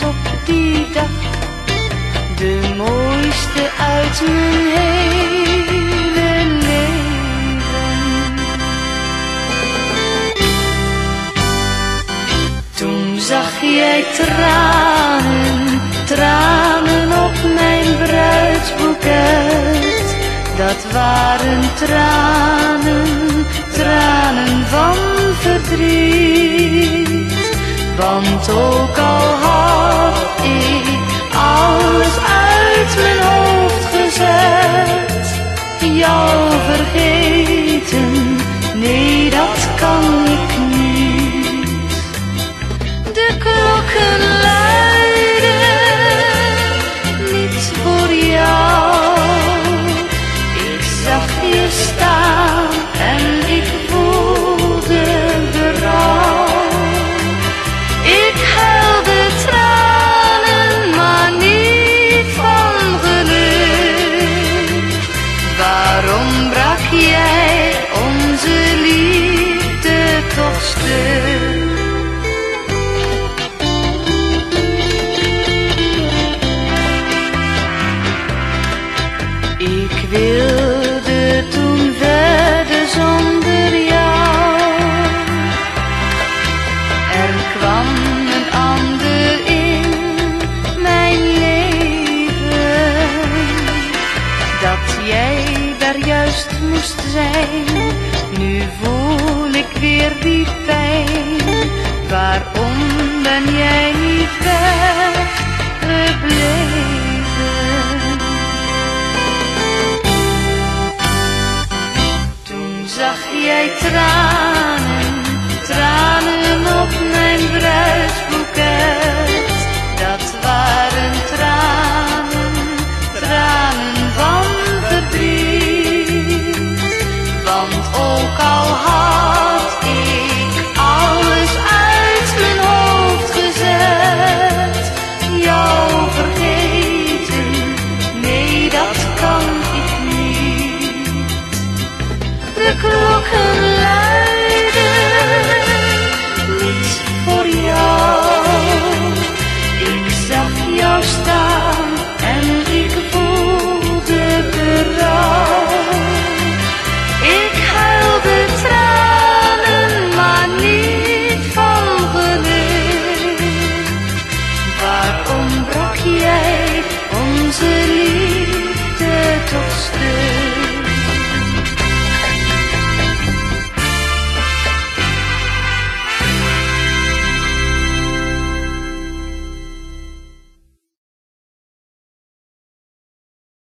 op die dag de mooiste uit mijn hele leven. Toen zag jij tranen, tranen op mijn bruidsboeket. Dat waren tranen, tranen van verdriet. Want ook al had Ik wilde toen verder zonder jou. Er kwam een ander in mijn leven. Dat jij daar juist moest zijn. Nu ik weer die pijn. Waarom ben jij niet weggebleven? Toen zag jij tranen, klokken luiden, niet voor jou. Ik zag jou staan.